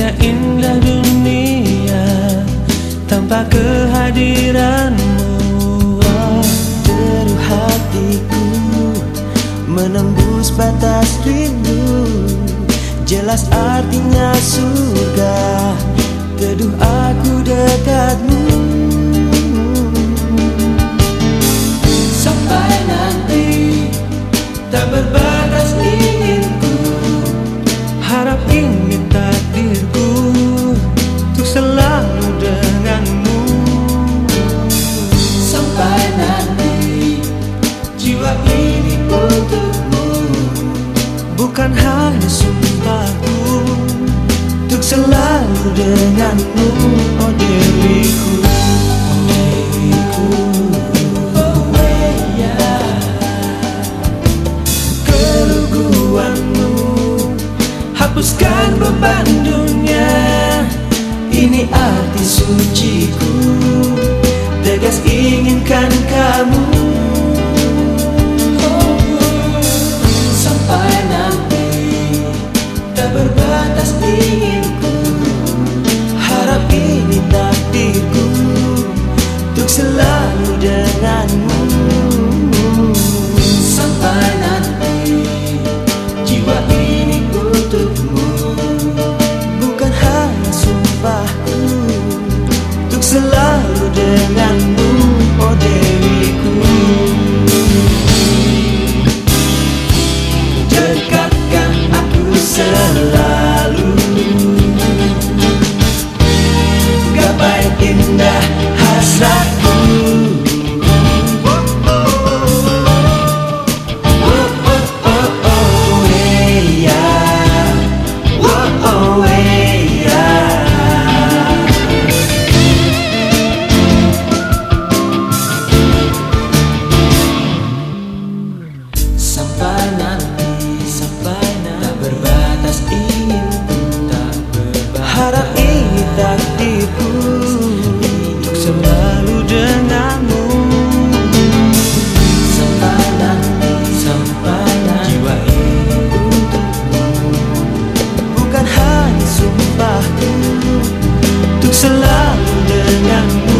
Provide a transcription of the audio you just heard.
Tiada indah dunia tanpa kehadiranmu. Teruh hatiku menembus batas rindu. Jelas artinya surga Teduh aku dekatmu. Sampai nanti tak berbatas Bukan hanya sumpahku. Untuk selalu denganmu Oh diriku Oh diriku. Keluguanmu Hapuskan beban dunia. Ini arti suciku. Tegas inginkan kamu kamu